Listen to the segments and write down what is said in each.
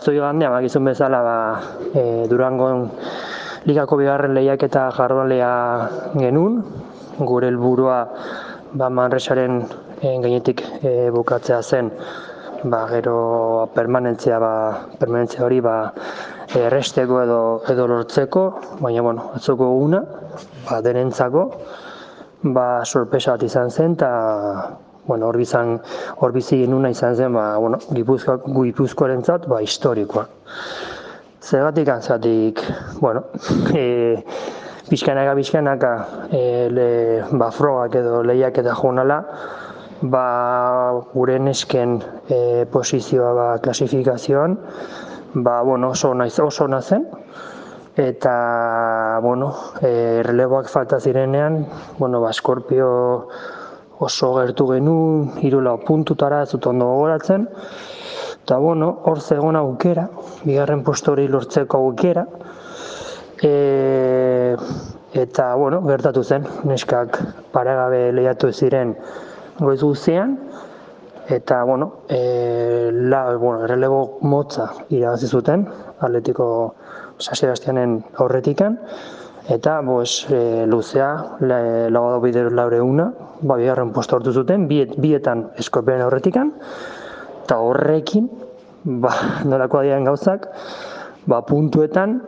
Zoi gandean, bakizun bezala, ba, e, Durangon ligako bigarren lehiak eta jardunalea genuen, gure helburua ba, Manresaren e, gainetik e, bukatzea zen, ba, gero permanentzia, ba, permanentzia hori ba, erresteko edo, edo lortzeko, baina bueno, atzoko una, ba, denentzako, ba, sorpresa bat izan zen, eta bueno, hor bizan hor bizi genuna izan zen, ba, bueno, Gipuzkoa Gipuzkoarentzat, ba, historikoa. Zergatik antzatik, bueno, e, pixkanaka pixkanaka e, le, ba, frogak edo lehiak eta jonala, ba, gure nesken e, posizioa ba, klasifikazioan, ba, bueno, oso naiz oso nazen, eta, bueno, e, releboak falta zirenean, bueno, ba, Scorpio oso gertu genuen, irula puntutara ez dut ondo gogoratzen, eta bueno, hor zegoen aukera, bigarren posto hori lortzeko aukera, e, eta bueno, gertatu zen, neskak paregabe lehiatu ziren goiz guztian, eta bueno, e, la, bueno, errelebo motza irabazi zuten, atletiko San Sebastianen aurretikan, eta bos, e, luzea, lago bidero laure una, ba, bigarren posto hartu zuten, biet, bietan eskoperen aurretikan, eta horrekin, ba, nolako adian gauzak, ba, puntuetan,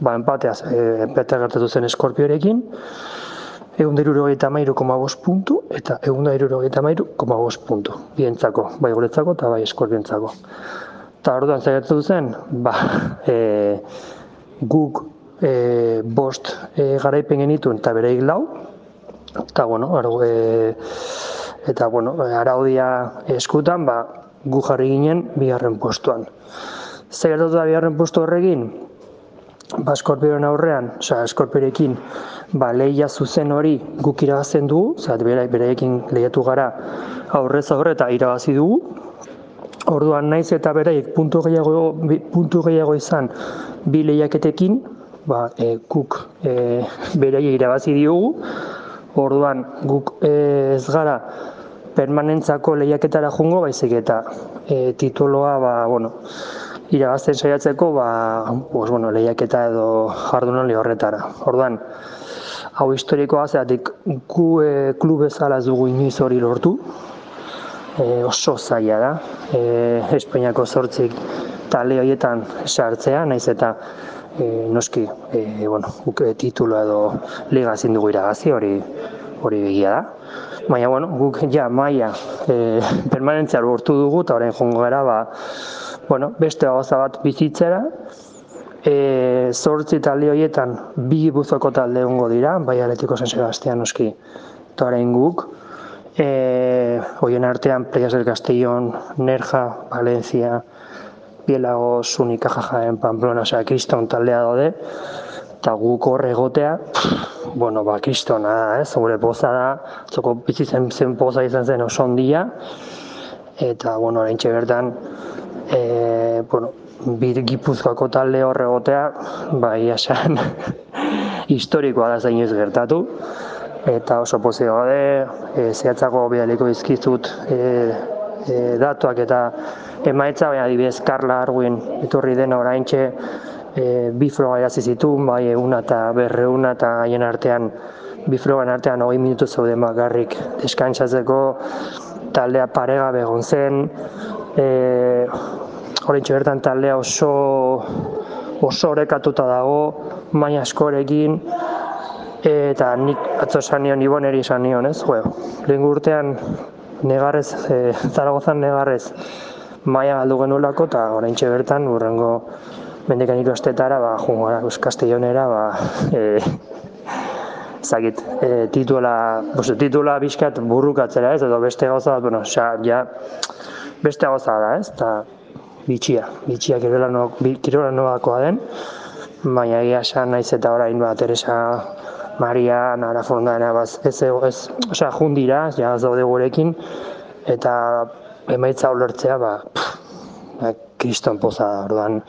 ba, empateaz, e, empatea gertatu zen eskorpiorekin, egun deruro gaita mairu koma bost puntu, eta egun deruro gaita mairu koma bost puntu, bientzako, bai guretzako eta bai eskorpientzako. Eta orduan zaitu zen, ba, e, guk e, bost e, garaipen genituen eta bereik lau, eta bueno, argo, e, eta bueno, araudia eskutan, ba, gu jarri ginen bigarren postuan. Zer gertatu da bigarren postu horrekin? Ba, eskorpioren aurrean, oza, eskorpiorekin, ba, lehia zuzen hori guk irabazten dugu, oza, bereekin lehiatu gara aurrez aurre eta irabazi dugu, Orduan naiz eta bereik puntu gehiago, puntu gehiago izan bi lehiaketekin, ba, e, guk e, bereia irabazi diogu, orduan guk e, ez gara permanentzako lehiaketara jungo, baizik eta e, tituloa ba, bueno, irabazten saiatzeko ba, pues, bueno, lehiaketa edo jardunali horretara. Orduan, hau historikoa zeatik gu e, klub bezala ez dugu inoiz hori lortu, e, oso zaila da, e, Espainiako zortzik tale horietan sartzea, naiz eta e, noski, e, bueno, guk titulo edo liga ezin dugu iragazi hori hori begia da. Baina, bueno, guk ja maia e, permanentzia lortu dugu eta orain jongo gara, ba, bueno, beste gauza bat bizitzera, e, zortzi talde horietan bi buzoko talde hongo dira, bai aletiko San Sebastian noski, eta orain guk, e, hoien artean Playas del Castellón, Nerja, Valencia, bielago zunika jajaen Pamplona, osea, kriston taldea daude, eta guk horre egotea, bueno, ba, kristona ez, gure poza da, zoko bizi zen, zen poza izan zen oso ondia, eta, bueno, orain bertan, e, bueno, bir gipuzkoako talde horre egotea, ba, iasan, historikoa da zainoz gertatu, eta oso pozio gaude, e, zehatzako bidaliko izkizut e, e, datuak eta emaitza, baina adibidez Karla Arwin etorri dena oraintxe e, bi froga irazi zituen, bai eguna eta berreuna eta haien artean bi frogan artean hogei minutu zauden bakarrik deskantzatzeko taldea paregabe egon zen e, oraintxe bertan taldea oso oso orekatuta dago maina askorekin eta nik atzo esan nion iboneri esan nion, ez? Jo, lehen urtean negarrez, e, zaragozan negarrez maia galdu genuelako eta orain bertan urrengo mendekan hiru astetara ba joango gara Castellonera ba e, zagit, e, titula, bos, titula bizkat burrukatzera ez, edo beste gauza bat, bueno, xa, ja, beste gauza da ez, eta bitxia, bitxia kirola, no, noakoa den, baina egia esan naiz eta orain ba, Teresa Maria, Nara Fondana, baz, ez, ez, osea, jundira, ja, ez daude gurekin, eta emaitza ulertzea, ba, pff, ba, kriston poza, orduan,